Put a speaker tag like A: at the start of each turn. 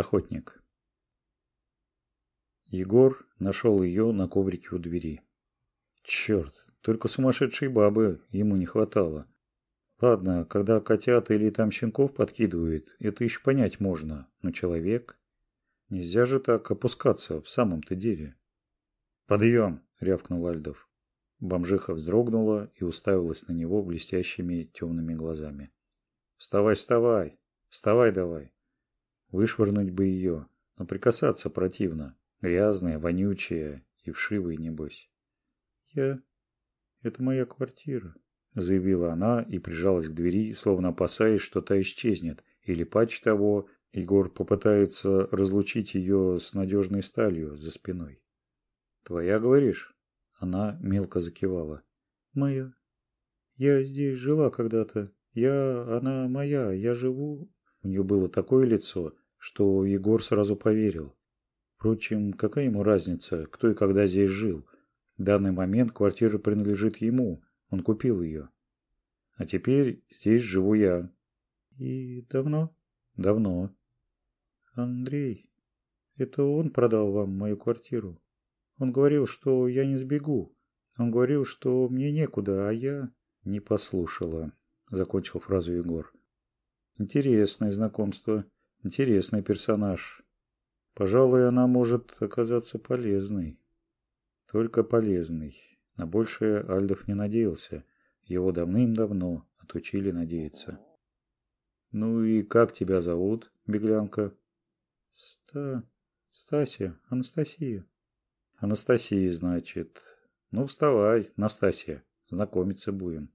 A: охотник егор нашел ее на коврике у двери черт только сумасшедшей бабы ему не хватало ладно когда котят или там щенков подкидывают это еще понять можно но человек нельзя же так опускаться в самом то деле подъем рявкнул альдов бомжиха вздрогнула и уставилась на него блестящими темными глазами вставай вставай вставай давай вышвырнуть бы ее, но прикасаться противно. Грязная, вонючая и вшивая, небось. «Я... это моя квартира», — заявила она и прижалась к двери, словно опасаясь, что та исчезнет, или, патч того, Егор попытается разлучить ее с надежной сталью за спиной. «Твоя, говоришь?» — она мелко закивала. «Моя. Я здесь жила когда-то. Я... она моя. Я живу...» У нее было такое лицо, что Егор сразу поверил. Впрочем, какая ему разница, кто и когда здесь жил? В данный момент квартира принадлежит ему, он купил ее. А теперь здесь живу я. И давно? Давно. Андрей, это он продал вам мою квартиру. Он говорил, что я не сбегу. Он говорил, что мне некуда, а я не послушала. Закончил фразу Егор. Интересное знакомство интересный персонаж. Пожалуй, она может оказаться полезной. Только полезной. На большее Альдов не надеялся. Его давным-давно отучили надеяться. «Ну и как тебя зовут, беглянка?» «Ста... Стася, Анастасия». «Анастасия, значит. Ну, вставай, Настасья, знакомиться будем».